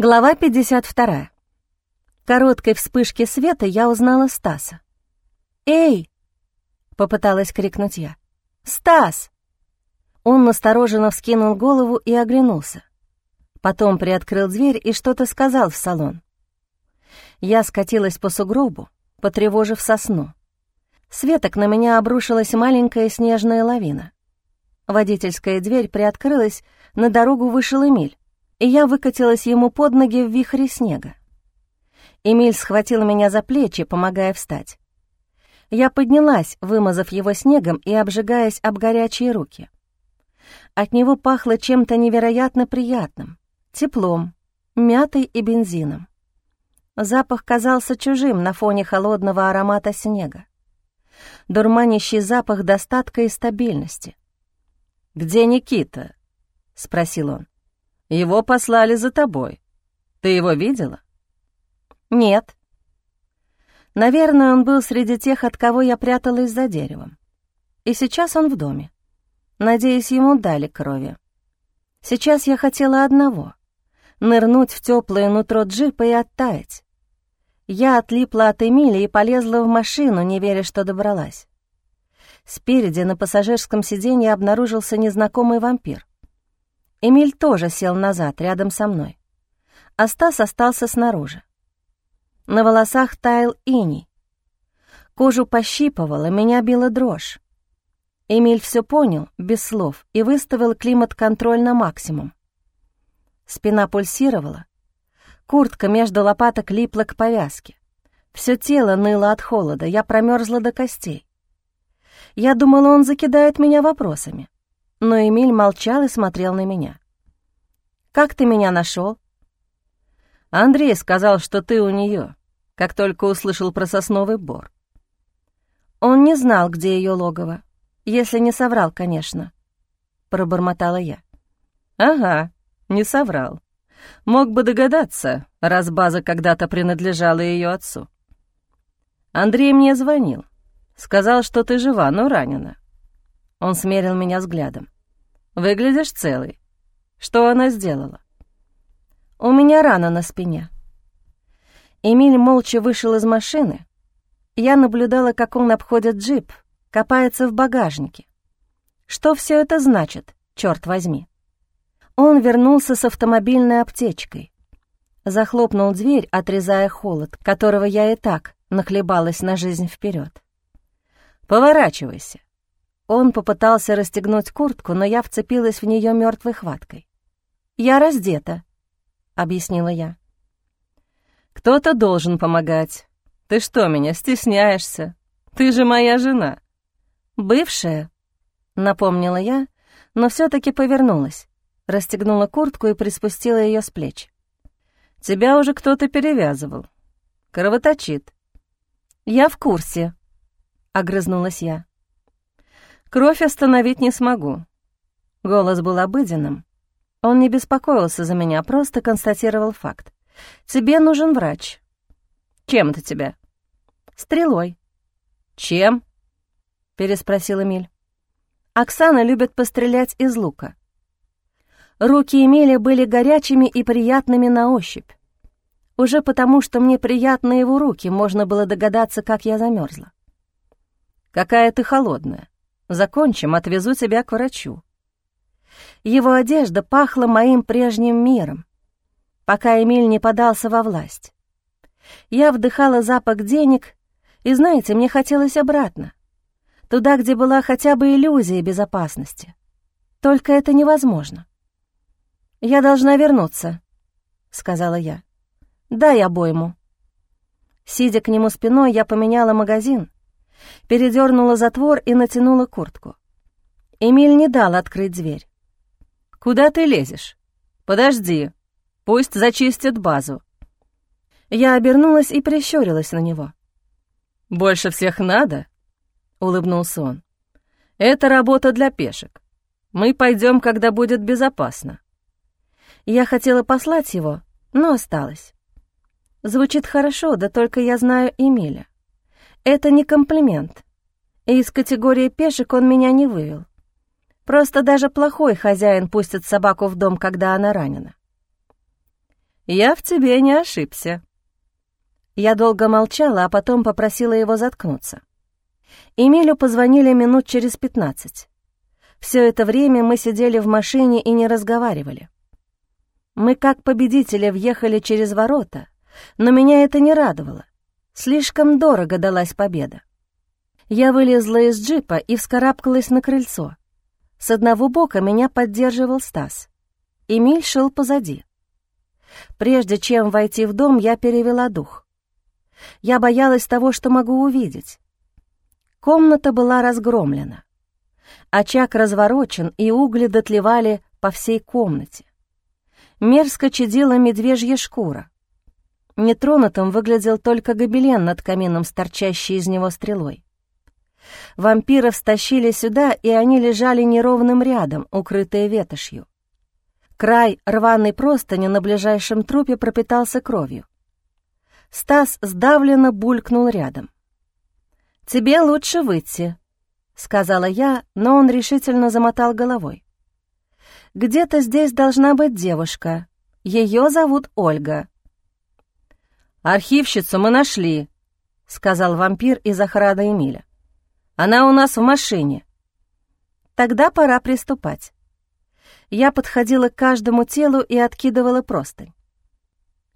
Глава 52. Короткой вспышке света я узнала Стаса. «Эй!» — попыталась крикнуть я. «Стас!» Он настороженно вскинул голову и оглянулся. Потом приоткрыл дверь и что-то сказал в салон. Я скатилась по сугробу, потревожив сосну. Светок на меня обрушилась маленькая снежная лавина. Водительская дверь приоткрылась, на дорогу вышел Эмиль и я выкатилась ему под ноги в вихре снега. Эмиль схватил меня за плечи, помогая встать. Я поднялась, вымазав его снегом и обжигаясь об горячие руки. От него пахло чем-то невероятно приятным, теплом, мятой и бензином. Запах казался чужим на фоне холодного аромата снега. Дурманящий запах достатка и стабильности. «Где Никита?» — спросил он. Его послали за тобой. Ты его видела?» «Нет». Наверное, он был среди тех, от кого я пряталась за деревом. И сейчас он в доме. Надеюсь, ему дали крови. Сейчас я хотела одного — нырнуть в теплое нутро джипа и оттаять. Я отлипла от Эмили и полезла в машину, не веря, что добралась. Спереди на пассажирском сиденье обнаружился незнакомый вампир. Эмиль тоже сел назад, рядом со мной. А Стас остался снаружи. На волосах таял иней. Кожу пощипывала, меня била дрожь. Эмиль все понял, без слов, и выставил климат-контроль на максимум. Спина пульсировала. Куртка между лопаток липла к повязке. Все тело ныло от холода, я промерзла до костей. Я думала, он закидает меня вопросами но Эмиль молчал и смотрел на меня. «Как ты меня нашел? «Андрей сказал, что ты у нее, как только услышал про сосновый бор». «Он не знал, где ее логово, если не соврал, конечно», — пробормотала я. «Ага, не соврал. Мог бы догадаться, раз база когда-то принадлежала ее отцу. Андрей мне звонил, сказал, что ты жива, но ранена. Он смерил меня взглядом. «Выглядишь целый. Что она сделала?» «У меня рана на спине». Эмиль молча вышел из машины. Я наблюдала, как он обходит джип, копается в багажнике. Что все это значит, черт возьми? Он вернулся с автомобильной аптечкой. Захлопнул дверь, отрезая холод, которого я и так нахлебалась на жизнь вперед. «Поворачивайся», он попытался расстегнуть куртку, но я вцепилась в нее мертвой хваткой. «Я раздета», — объяснила я. «Кто-то должен помогать. Ты что, меня стесняешься? Ты же моя жена». «Бывшая», — напомнила я, но все таки повернулась, расстегнула куртку и приспустила ее с плеч. «Тебя уже кто-то перевязывал. Кровоточит». «Я в курсе», — огрызнулась я. Кровь остановить не смогу». Голос был обыденным. Он не беспокоился за меня, просто констатировал факт. «Тебе нужен врач». «Чем это тебя?» «Стрелой». «Чем?» — переспросил Эмиль. «Оксана любит пострелять из лука». Руки Эмиля были горячими и приятными на ощупь. Уже потому, что мне приятны его руки, можно было догадаться, как я замерзла. «Какая ты холодная», Закончим, отвезу тебя к врачу». Его одежда пахла моим прежним миром, пока Эмиль не подался во власть. Я вдыхала запах денег, и, знаете, мне хотелось обратно, туда, где была хотя бы иллюзия безопасности. Только это невозможно. «Я должна вернуться», — сказала я. «Дай обойму». Сидя к нему спиной, я поменяла магазин — передернула затвор и натянула куртку. Эмиль не дал открыть дверь. «Куда ты лезешь? Подожди, пусть зачистят базу». Я обернулась и прищурилась на него. «Больше всех надо?» — улыбнулся он. «Это работа для пешек. Мы пойдем, когда будет безопасно». Я хотела послать его, но осталась. Звучит хорошо, да только я знаю Эмиля. Это не комплимент. И из категории пешек он меня не вывел. Просто даже плохой хозяин пустит собаку в дом, когда она ранена. Я в тебе не ошибся». Я долго молчала, а потом попросила его заткнуться. Эмилю позвонили минут через пятнадцать. Все это время мы сидели в машине и не разговаривали. Мы как победители въехали через ворота, но меня это не радовало. Слишком дорого далась победа. Я вылезла из джипа и вскарабкалась на крыльцо. С одного бока меня поддерживал Стас. Эмиль шел позади. Прежде чем войти в дом, я перевела дух. Я боялась того, что могу увидеть. Комната была разгромлена. Очаг разворочен, и угли дотлевали по всей комнате. Мерзко чадила медвежья шкура. Нетронутым выглядел только гобелен над камином с торчащей из него стрелой. Вампиров стащили сюда, и они лежали неровным рядом, укрытые ветошью. Край рваной простыни на ближайшем трупе пропитался кровью. Стас сдавленно булькнул рядом. «Тебе лучше выйти», — сказала я, но он решительно замотал головой. «Где-то здесь должна быть девушка. Ее зовут Ольга». «Архивщицу мы нашли», — сказал вампир из охраны Эмиля. Она у нас в машине». «Тогда пора приступать». Я подходила к каждому телу и откидывала простынь.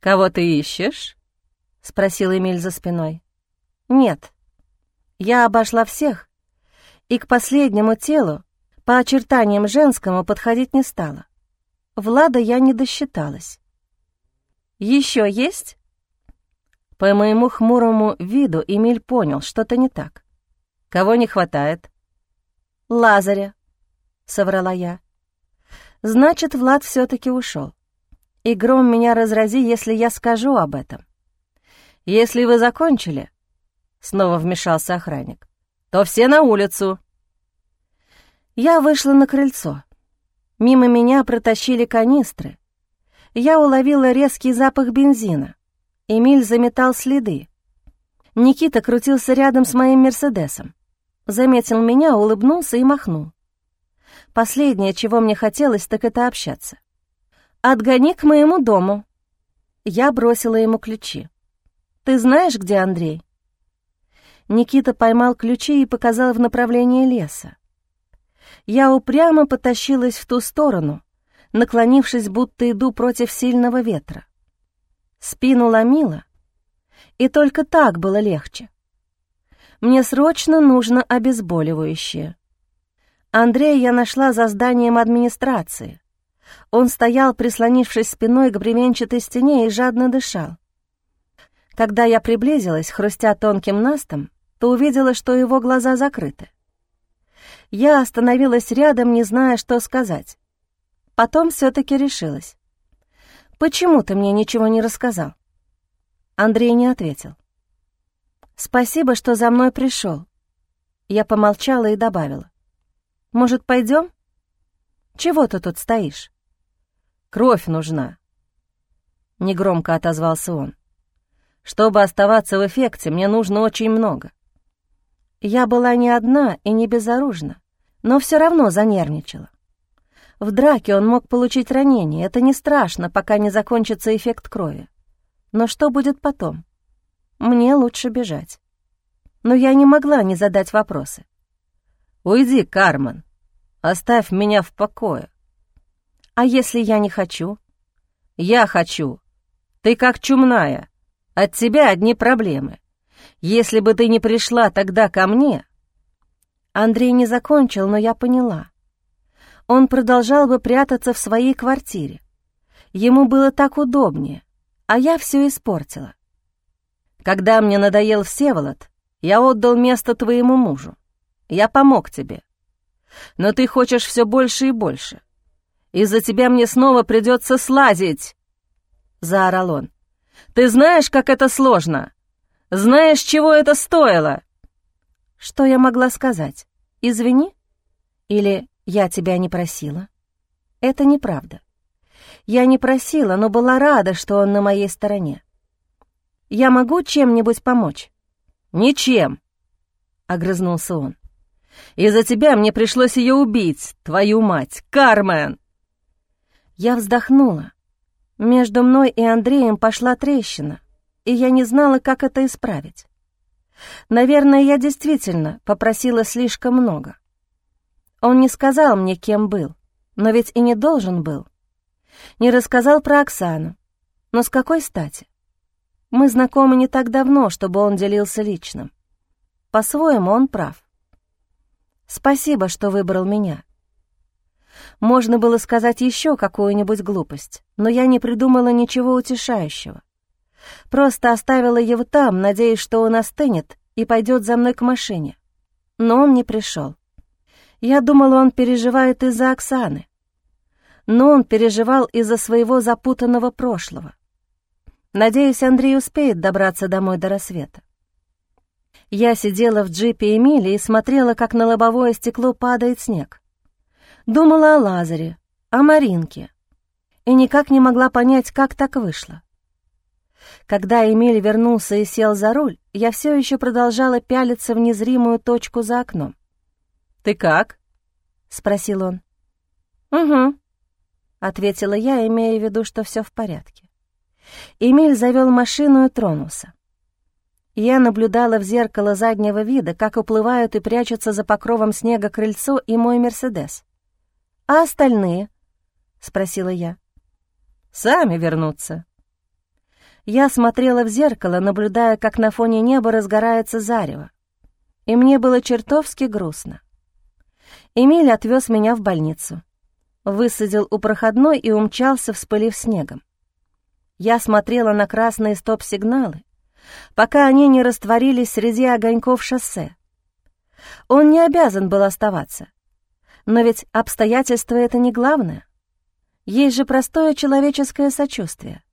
«Кого ты ищешь?» — спросил Эмиль за спиной. «Нет. Я обошла всех, и к последнему телу, по очертаниям женскому, подходить не стала. Влада я не досчиталась. Еще есть?» По моему хмурому виду Эмиль понял, что-то не так. Кого не хватает?» «Лазаря», — соврала я. «Значит, Влад все таки ушел. И гром меня разрази, если я скажу об этом». «Если вы закончили», — снова вмешался охранник, «то все на улицу». Я вышла на крыльцо. Мимо меня протащили канистры. Я уловила резкий запах бензина. Эмиль заметал следы. Никита крутился рядом с моим «Мерседесом». Заметил меня, улыбнулся и махнул. Последнее, чего мне хотелось, так это общаться. «Отгони к моему дому». Я бросила ему ключи. «Ты знаешь, где Андрей?» Никита поймал ключи и показал в направлении леса. Я упрямо потащилась в ту сторону, наклонившись, будто иду против сильного ветра. Спину ломило, и только так было легче. Мне срочно нужно обезболивающее. Андрея я нашла за зданием администрации. Он стоял, прислонившись спиной к бревенчатой стене и жадно дышал. Когда я приблизилась, хрустя тонким настом, то увидела, что его глаза закрыты. Я остановилась рядом, не зная, что сказать. Потом все таки решилась. «Почему ты мне ничего не рассказал?» Андрей не ответил. «Спасибо, что за мной пришел. Я помолчала и добавила. «Может, пойдем? Чего ты тут стоишь?» «Кровь нужна», — негромко отозвался он. «Чтобы оставаться в эффекте, мне нужно очень много». Я была не одна и не безоружна, но все равно занервничала. В драке он мог получить ранение, это не страшно, пока не закончится эффект крови. Но что будет потом? Мне лучше бежать. Но я не могла не задать вопросы. «Уйди, Кармен. Оставь меня в покое». «А если я не хочу?» «Я хочу. Ты как чумная. От тебя одни проблемы. Если бы ты не пришла тогда ко мне...» Андрей не закончил, но я поняла. Он продолжал бы прятаться в своей квартире. Ему было так удобнее, а я все испортила. Когда мне надоел Всеволод, я отдал место твоему мужу. Я помог тебе. Но ты хочешь все больше и больше. Из-за тебя мне снова придется слазить!» Заорал он. «Ты знаешь, как это сложно? Знаешь, чего это стоило?» Что я могла сказать? «Извини?» Или «Я тебя не просила?» Это неправда. Я не просила, но была рада, что он на моей стороне. Я могу чем-нибудь помочь?» «Ничем», — огрызнулся он. «Из-за тебя мне пришлось ее убить, твою мать, Кармен!» Я вздохнула. Между мной и Андреем пошла трещина, и я не знала, как это исправить. Наверное, я действительно попросила слишком много. Он не сказал мне, кем был, но ведь и не должен был. Не рассказал про Оксану. Но с какой стати? Мы знакомы не так давно, чтобы он делился личным. По-своему он прав. Спасибо, что выбрал меня. Можно было сказать еще какую-нибудь глупость, но я не придумала ничего утешающего. Просто оставила его там, надеясь, что он остынет и пойдет за мной к машине. Но он не пришел. Я думала, он переживает из-за Оксаны. Но он переживал из-за своего запутанного прошлого. Надеюсь, Андрей успеет добраться домой до рассвета. Я сидела в джипе Эмили и смотрела, как на лобовое стекло падает снег. Думала о Лазаре, о Маринке, и никак не могла понять, как так вышло. Когда Эмиль вернулся и сел за руль, я все еще продолжала пялиться в незримую точку за окном. «Ты как?» — спросил он. «Угу», — ответила я, имея в виду, что все в порядке. Эмиль завел машину и тронулся. Я наблюдала в зеркало заднего вида, как уплывают и прячутся за покровом снега крыльцо и мой «Мерседес». «А остальные?» — спросила я. «Сами вернутся», я смотрела в зеркало, наблюдая, как на фоне неба разгорается зарево. И мне было чертовски грустно. Эмиль отвез меня в больницу. Высадил у проходной и умчался, вспылив снегом. Я смотрела на красные стоп-сигналы, пока они не растворились среди огоньков шоссе. Он не обязан был оставаться. Но ведь обстоятельства — это не главное. Есть же простое человеческое сочувствие.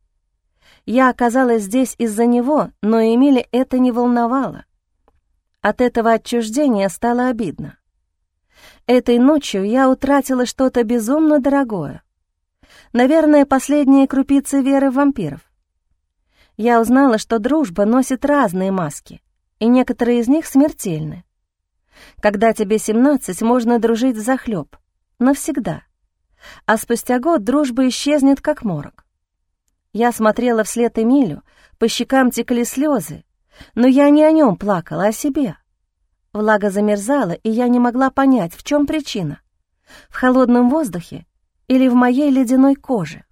Я оказалась здесь из-за него, но Эмили это не волновало. От этого отчуждения стало обидно. Этой ночью я утратила что-то безумно дорогое. Наверное, последние крупицы веры в вампиров. Я узнала, что дружба носит разные маски, и некоторые из них смертельны. Когда тебе 17, можно дружить взахлёб, навсегда. А спустя год дружба исчезнет, как морок. Я смотрела вслед Эмилю, по щекам текли слезы, но я не о нем плакала, а о себе. Влага замерзала, и я не могла понять, в чем причина. В холодном воздухе или в моей ледяной коже.